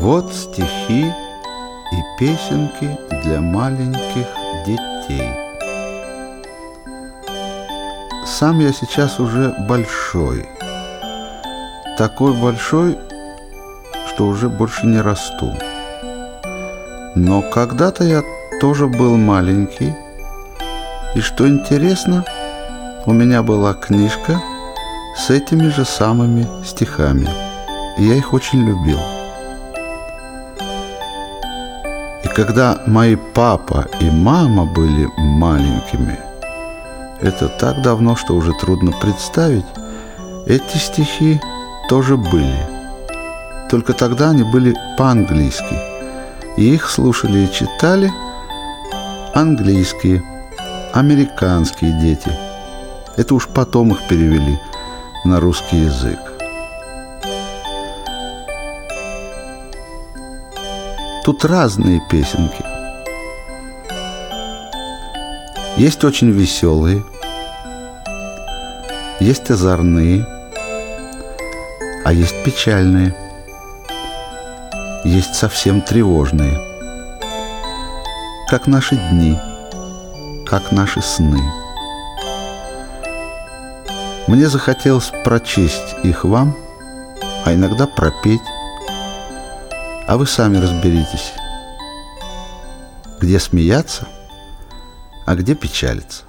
Вот стихи и песенки для маленьких детей. Сам я сейчас уже большой. Такой большой, что уже больше не расту. Но когда-то я тоже был маленький. И что интересно, у меня была книжка с этими же самыми стихами. И я их очень любил. Когда мои папа и мама были маленькими, это так давно, что уже трудно представить, эти стихи тоже были. Только тогда они были по-английски, и их слушали и читали английские, американские дети. Это уж потом их перевели на русский язык. Тут разные песенки. Есть очень веселые, есть озорные, а есть печальные, есть совсем тревожные, как наши дни, как наши сны. Мне захотелось прочесть их вам, а иногда пропеть, а вы сами разберитесь, где смеяться, а где печалиться.